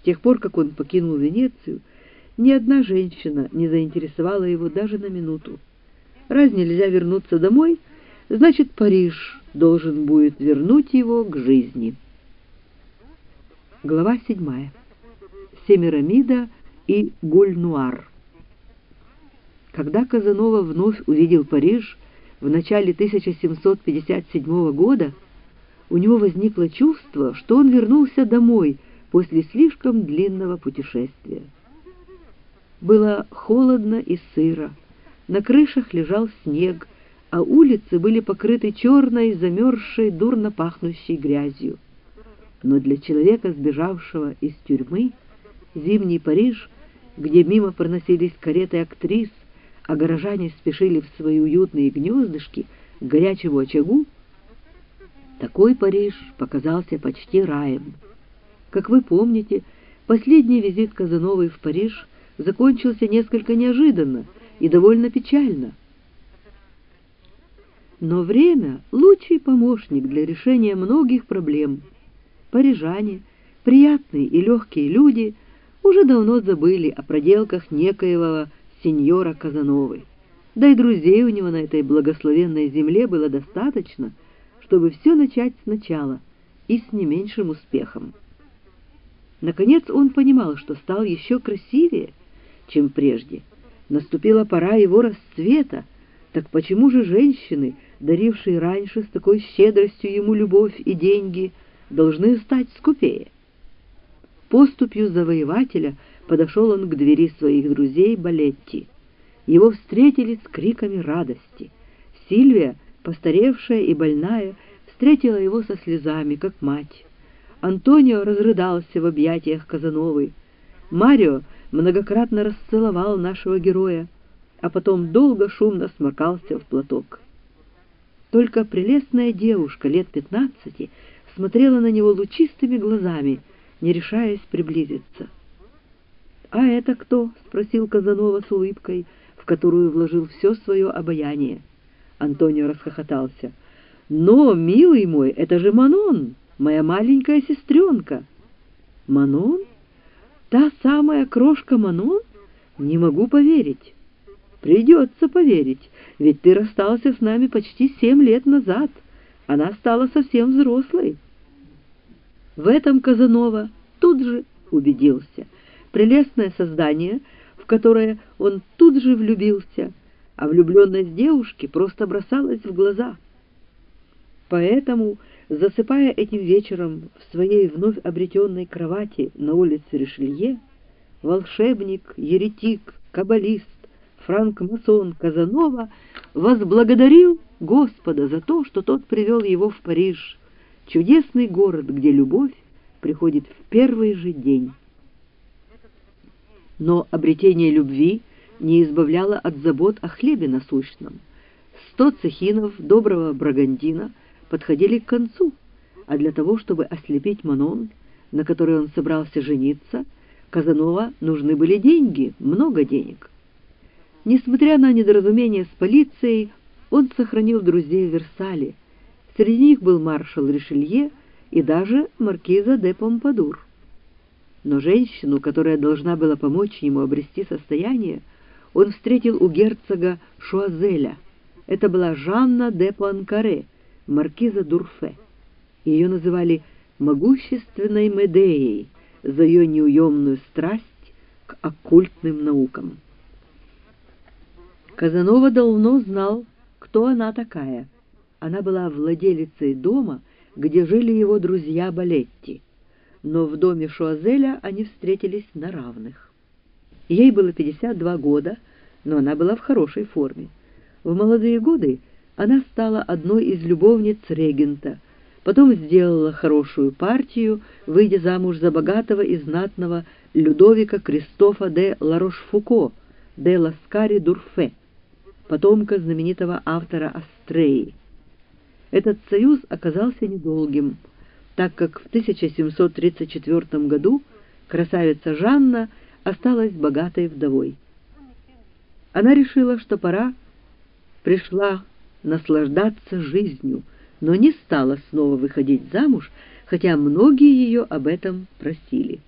С тех пор, как он покинул Венецию, ни одна женщина не заинтересовала его даже на минуту. Раз нельзя вернуться домой, значит, Париж должен будет вернуть его к жизни. Глава седьмая. Семирамида и Гульнуар. Когда Казанова вновь увидел Париж в начале 1757 года, у него возникло чувство, что он вернулся домой после слишком длинного путешествия. Было холодно и сыро, на крышах лежал снег, а улицы были покрыты черной, замерзшей, дурно пахнущей грязью. Но для человека, сбежавшего из тюрьмы, зимний Париж, где мимо проносились кареты актрис, а горожане спешили в свои уютные гнездышки к горячему очагу, такой Париж показался почти раем. Как вы помните, последний визит Казановой в Париж закончился несколько неожиданно и довольно печально. Но время — лучший помощник для решения многих проблем. Парижане, приятные и легкие люди, уже давно забыли о проделках некоего сеньора Казановой. Да и друзей у него на этой благословенной земле было достаточно, чтобы все начать сначала и с не меньшим успехом. Наконец он понимал, что стал еще красивее, чем прежде. Наступила пора его расцвета, так почему же женщины, дарившие раньше с такой щедростью ему любовь и деньги, должны стать скупее? Поступью завоевателя — подошел он к двери своих друзей Балетти. Его встретили с криками радости. Сильвия, постаревшая и больная, встретила его со слезами, как мать. Антонио разрыдался в объятиях Казановой. Марио многократно расцеловал нашего героя, а потом долго шумно сморкался в платок. Только прелестная девушка лет пятнадцати смотрела на него лучистыми глазами, не решаясь приблизиться. «А это кто?» — спросил Казанова с улыбкой, в которую вложил все свое обаяние. Антонио расхохотался. «Но, милый мой, это же Манон, моя маленькая сестренка». «Манон? Та самая крошка Манон? Не могу поверить». «Придется поверить, ведь ты расстался с нами почти семь лет назад. Она стала совсем взрослой». В этом Казанова тут же убедился — прелестное создание, в которое он тут же влюбился, а влюбленность девушки просто бросалась в глаза. Поэтому, засыпая этим вечером в своей вновь обретенной кровати на улице Ришелье, волшебник, еретик, каббалист, франк-масон Казанова возблагодарил Господа за то, что тот привел его в Париж, чудесный город, где любовь приходит в первый же день. Но обретение любви не избавляло от забот о хлебе насущном. Сто цехинов доброго брагандина подходили к концу, а для того, чтобы ослепить Манон, на которой он собрался жениться, Казанова нужны были деньги, много денег. Несмотря на недоразумение с полицией, он сохранил друзей в Версале. Среди них был маршал Ришелье и даже маркиза де Помпадур. Но женщину, которая должна была помочь ему обрести состояние, он встретил у герцога Шуазеля. Это была Жанна де Пуанкаре, маркиза Дурфе. Ее называли «могущественной Медеей» за ее неуемную страсть к оккультным наукам. Казанова давно знал, кто она такая. Она была владелицей дома, где жили его друзья Балетти но в доме Шуазеля они встретились на равных. Ей было 52 года, но она была в хорошей форме. В молодые годы она стала одной из любовниц регента, потом сделала хорошую партию, выйдя замуж за богатого и знатного Людовика Кристофа де Ларошфуко, де Ласкари Дурфе, потомка знаменитого автора Астреи. Этот союз оказался недолгим – так как в 1734 году красавица Жанна осталась богатой вдовой. Она решила, что пора пришла наслаждаться жизнью, но не стала снова выходить замуж, хотя многие ее об этом просили.